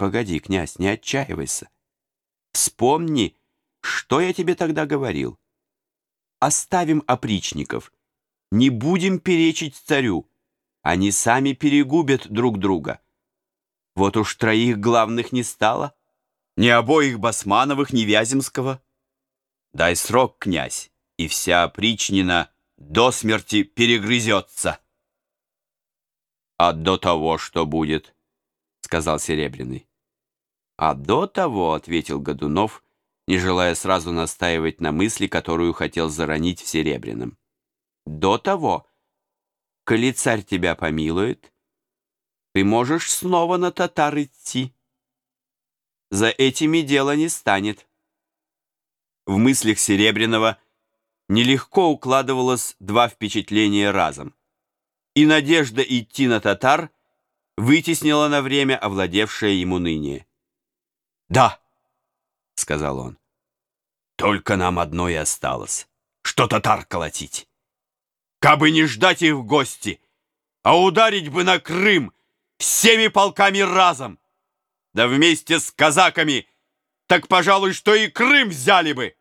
Погоди, князь, не отчаивайся. Вспомни, что я тебе тогда говорил. Оставим опричников, не будем перечить царю. Они сами перегубят друг друга. Вот уж троих главных не стало, ни обоих Басмановых, ни Вяземского. Дай срок, князь, и вся опричнина до смерти перегрызется. А до того что будет? — сказал Серебряный. А до того, — ответил Годунов, не желая сразу настаивать на мысли, которую хотел заронить в Серебряном. До того, коли царь тебя помилует, ты можешь снова на татар идти. За этими дело не станет. В мыслях Серебряного нелегко укладывалось два впечатления разом. И надежда идти на татар вытеснила на время овладевшее ему ныне. «Да», — сказал он, — «только нам одно и осталось, что татар колотить. Кабы не ждать их в гости, а ударить бы на Крым всеми полками разом, да вместе с казаками, так, пожалуй, что и Крым взяли бы».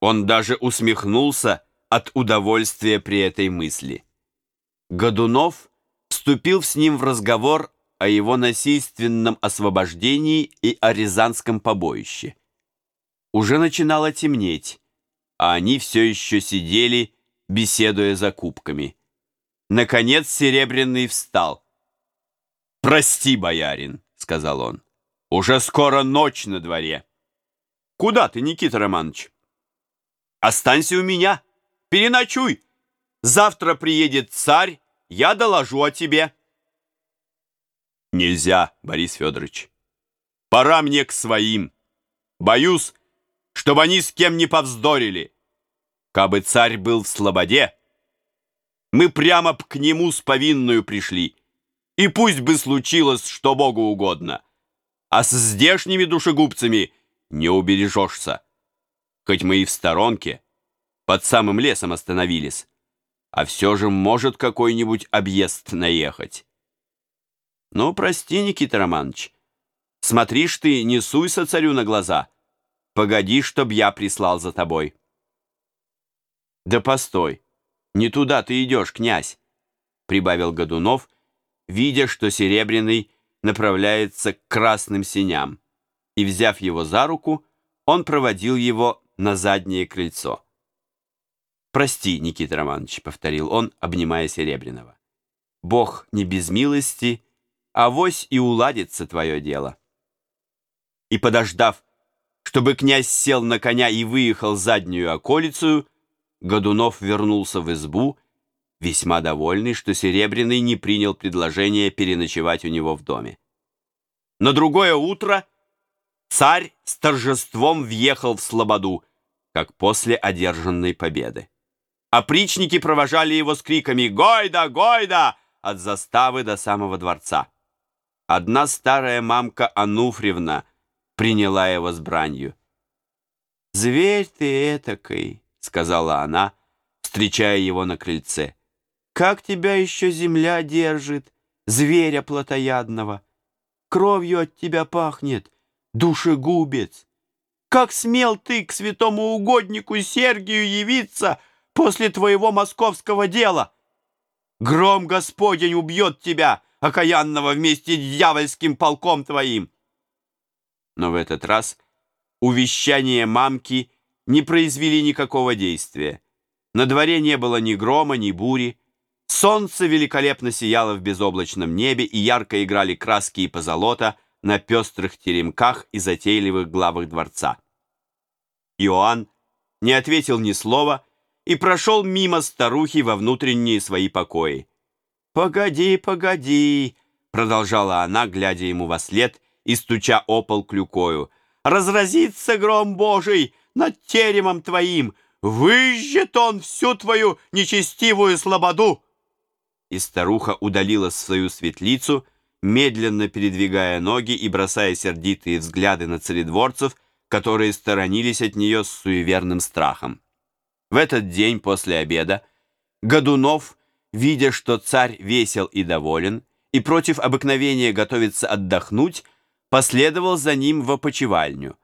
Он даже усмехнулся от удовольствия при этой мысли. Годунов вступил с ним в разговор о его насильственном освобождении и о Рязанском побоище. Уже начинало темнеть, а они все еще сидели, беседуя за кубками. Наконец Серебряный встал. «Прости, боярин», — сказал он, — «уже скоро ночь на дворе». «Куда ты, Никита Романович?» «Останься у меня, переночуй. Завтра приедет царь, я доложу о тебе». Нельзя, Борис Федорович. Пора мне к своим. Боюсь, чтобы они с кем не повздорили. Кабы царь был в слободе, мы прямо б к нему с повинную пришли. И пусть бы случилось, что Богу угодно. А с здешними душегубцами не убережешься. Хоть мы и в сторонке, под самым лесом остановились, а все же может какой-нибудь объезд наехать. Ну, прости, Никита Романович. Смотришь ты, не суйся царю на глаза. Погоди, чтоб я прислал за тобой. Да постой, не туда ты идешь, князь, прибавил Годунов, видя, что Серебряный направляется к красным синям, и, взяв его за руку, он проводил его на заднее крыльцо. «Прости, Никита Романович», — повторил он, обнимая Серебряного. «Бог не без милости авось и уладится твое дело. И подождав, чтобы князь сел на коня и выехал заднюю околицу, Годунов вернулся в избу, весьма довольный, что Серебряный не принял предложение переночевать у него в доме. На другое утро царь с торжеством въехал в Слободу, как после одержанной победы. Опричники провожали его с криками «Гойда! Гойда!» от заставы до самого дворца. Одна старая мамка Ануфриевна приняла его с бранью. «Зверь ты этакой», — сказала она, встречая его на крыльце. «Как тебя еще земля держит, зверя плотоядного? Кровью от тебя пахнет, душегубец. Как смел ты к святому угоднику Сергию явиться после твоего московского дела? Гром Господень убьет тебя!» Окаянного вместе с дьявольским полком твоим. Но в этот раз увещания мамки не произвели никакого действия. На дворе не было ни грома, ни бури. Солнце великолепно сияло в безоблачном небе, и ярко играли краски и позолота на пестрых теремках и затейливых главах дворца. Иоанн не ответил ни слова и прошел мимо старухи во внутренние свои покои. «Погоди, погоди!» — продолжала она, глядя ему во след и стуча о пол клюкою. «Разразится гром Божий над теремом твоим! Выжжет он всю твою нечестивую слободу!» И старуха удалилась в свою светлицу, медленно передвигая ноги и бросая сердитые взгляды на царедворцев, которые сторонились от нее с суеверным страхом. В этот день после обеда Годунов видя, что царь весел и доволен, и против обыкновения готовится отдохнуть, последовал за ним в опочивальню.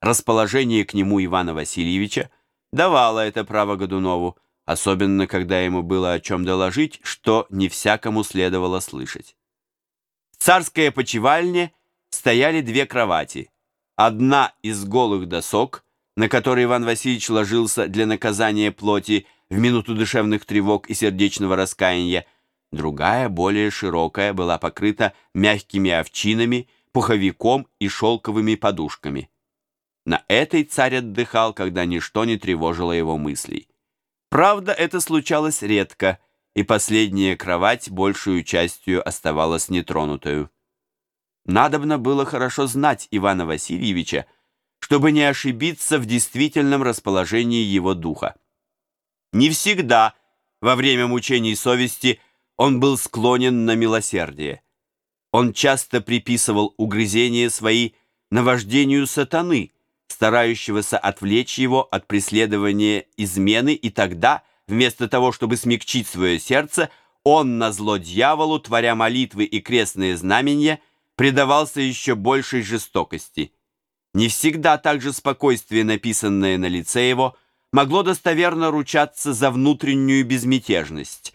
Расположение к нему Ивана Васильевича давало это право Годунову, особенно когда ему было о чем доложить, что не всякому следовало слышать. В царской опочивальне стояли две кровати. Одна из голых досок, на которой Иван Васильевич ложился для наказания плоти в минуту душевных тревог и сердечного раскаяния, другая, более широкая, была покрыта мягкими овчинами, пуховиком и шелковыми подушками. На этой царь отдыхал, когда ничто не тревожило его мыслей. Правда, это случалось редко, и последняя кровать большую частью оставалась нетронутую. Надобно было хорошо знать Ивана Васильевича, чтобы не ошибиться в действительном расположении его духа. Не всегда во время мучений совести он был склонен на милосердие. Он часто приписывал угрызения свои наваждению сатаны, старающегося отвлечь его от преследования измены, и тогда, вместо того, чтобы смягчить свое сердце, он, на зло дьяволу, творя молитвы и крестные знамения, предавался еще большей жестокости. Не всегда также спокойствие, написанное на лице его, могло достоверно ручаться за внутреннюю безмятежность.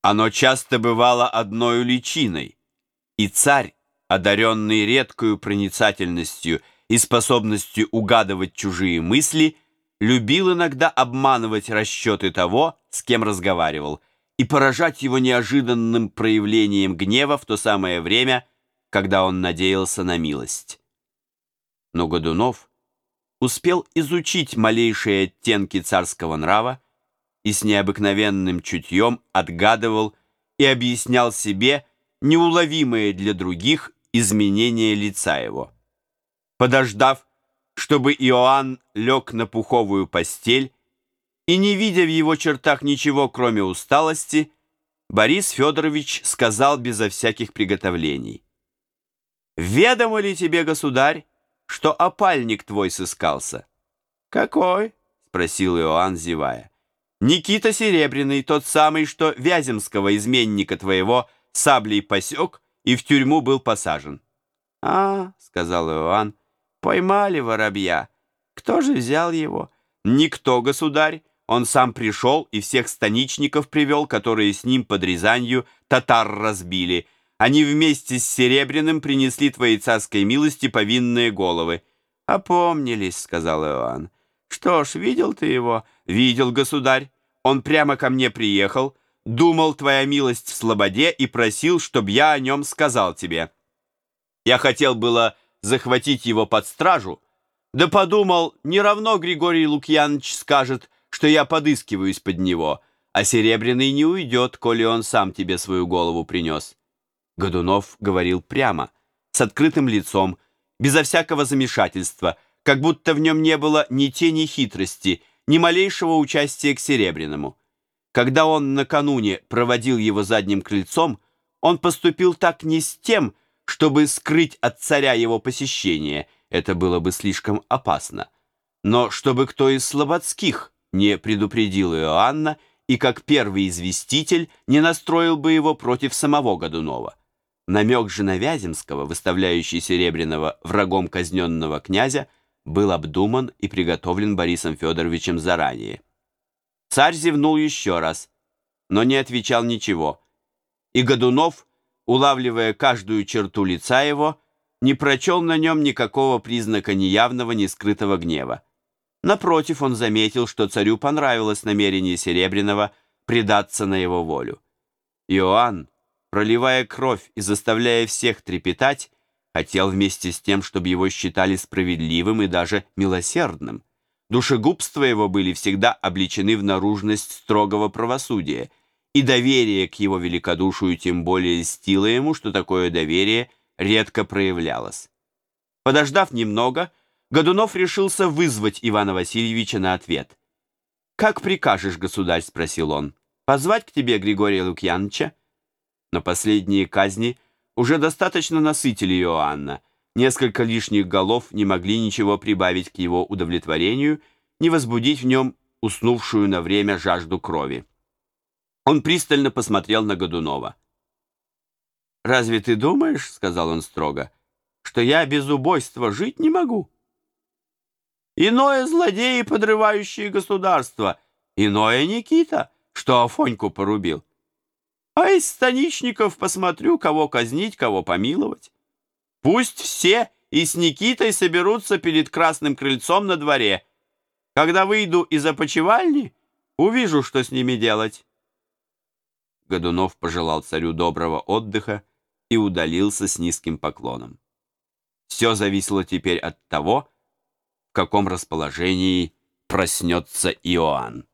Оно часто бывало одной личиной, и царь, одаренный редкою проницательностью и способностью угадывать чужие мысли, любил иногда обманывать расчеты того, с кем разговаривал, и поражать его неожиданным проявлением гнева в то самое время, когда он надеялся на милость. Но Годунов успел изучить малейшие оттенки царского нрава и с необыкновенным чутьем отгадывал и объяснял себе неуловимые для других изменения лица его. Подождав, чтобы Иоанн лег на пуховую постель, и не видя в его чертах ничего, кроме усталости, Борис Федорович сказал безо всяких приготовлений. «Ведомо ли тебе, государь, что опальник твой сыскался?» «Какой?» — спросил Иоанн, зевая. «Никита Серебряный, тот самый, что Вяземского изменника твоего саблей посек и в тюрьму был посажен». «А, — сказал Иоанн, — поймали воробья. Кто же взял его?» «Никто, государь. Он сам пришел и всех станичников привел, которые с ним под Рязанью татар разбили». Они вместе с Серебряным принесли твоей царской милости повинные головы. «Опомнились», — сказал Иоанн. «Что ж, видел ты его?» «Видел, государь. Он прямо ко мне приехал, думал, твоя милость в слободе, и просил, чтобы я о нем сказал тебе. Я хотел было захватить его под стражу, да подумал, не равно Григорий Лукьянович скажет, что я подыскиваюсь под него, а Серебряный не уйдет, коли он сам тебе свою голову принес». Годунов говорил прямо, с открытым лицом, безо всякого замешательства, как будто в нем не было ни тени хитрости, ни малейшего участия к Серебряному. Когда он накануне проводил его задним крыльцом, он поступил так не с тем, чтобы скрыть от царя его посещение, это было бы слишком опасно, но чтобы кто из слободских не предупредил Иоанна и как первый известитель не настроил бы его против самого Годунова. Намек же на Вяземского, выставляющий Серебряного врагом казненного князя, был обдуман и приготовлен Борисом Федоровичем заранее. Царь зевнул еще раз, но не отвечал ничего, и Годунов, улавливая каждую черту лица его, не прочел на нем никакого признака ни явного, ни скрытого гнева. Напротив, он заметил, что царю понравилось намерение Серебряного предаться на его волю. Иоанн, проливая кровь и заставляя всех трепетать, хотел вместе с тем, чтобы его считали справедливым и даже милосердным. Душегубства его были всегда обличены в наружность строгого правосудия, и доверие к его великодушию тем более стило ему, что такое доверие редко проявлялось. Подождав немного, Годунов решился вызвать Ивана Васильевича на ответ. «Как прикажешь, государь?» — спросил он. «Позвать к тебе Григория Лукьяновича?» Но последние казни уже достаточно насытили Иоанна. Несколько лишних голов не могли ничего прибавить к его удовлетворению, не возбудить в нем уснувшую на время жажду крови. Он пристально посмотрел на Годунова. «Разве ты думаешь, — сказал он строго, — что я без убойства жить не могу. Иное злодеи, подрывающие государство, иное Никита, что Афоньку порубил. А из станичников посмотрю, кого казнить, кого помиловать. Пусть все и с Никитой соберутся перед красным крыльцом на дворе. Когда выйду из опочивальни, увижу, что с ними делать. Годунов пожелал царю доброго отдыха и удалился с низким поклоном. Все зависело теперь от того, в каком расположении проснется Иоанн.